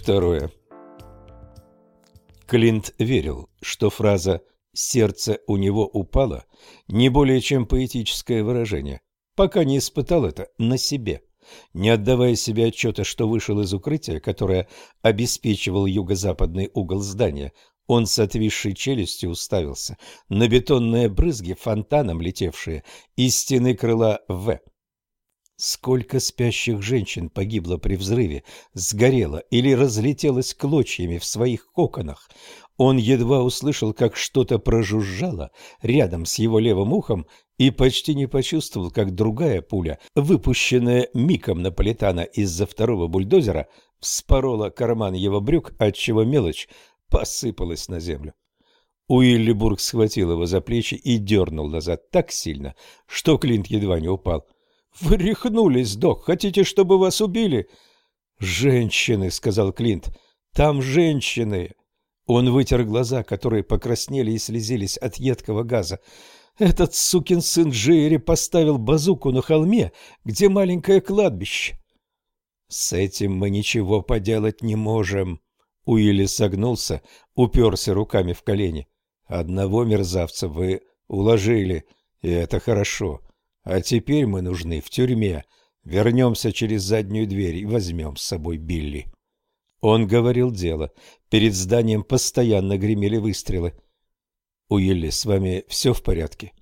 Второе. Клинт верил, что фраза «сердце у него упало» не более чем поэтическое выражение, пока не испытал это на себе. Не отдавая себе отчета, что вышел из укрытия, которое обеспечивал юго-западный угол здания, он с отвисшей челюстью уставился на бетонные брызги, фонтаном летевшие из стены крыла «В». Сколько спящих женщин погибло при взрыве, сгорело или разлетелось клочьями в своих коконах. Он едва услышал, как что-то прожужжало рядом с его левым ухом и почти не почувствовал, как другая пуля, выпущенная миком Наполитана из-за второго бульдозера, вспорола карман его брюк, отчего мелочь посыпалась на землю. Уиллибург схватил его за плечи и дернул назад так сильно, что Клинт едва не упал — «Вы рехнулись, док. Хотите, чтобы вас убили?» «Женщины», — сказал Клинт. «Там женщины». Он вытер глаза, которые покраснели и слезились от едкого газа. «Этот сукин сын Джейри поставил базуку на холме, где маленькое кладбище». «С этим мы ничего поделать не можем». Уилли согнулся, уперся руками в колени. «Одного мерзавца вы уложили, и это хорошо. А теперь мы нужны в тюрьме. Вернемся через заднюю дверь и возьмем с собой Билли. Он говорил дело. Перед зданием постоянно гремели выстрелы. Уилли, с вами все в порядке?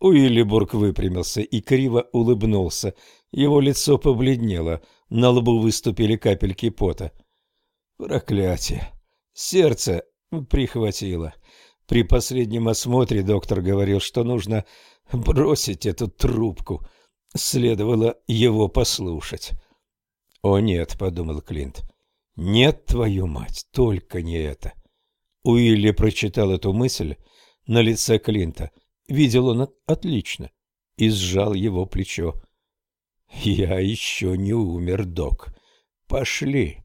Уиллибург выпрямился и криво улыбнулся. Его лицо побледнело, на лбу выступили капельки пота. Проклятие! Сердце прихватило. При последнем осмотре доктор говорил, что нужно бросить эту трубку. Следовало его послушать. «О нет», — подумал Клинт, — «нет, твою мать, только не это». Уилли прочитал эту мысль на лице Клинта. Видел он отлично и сжал его плечо. «Я еще не умер, док. Пошли».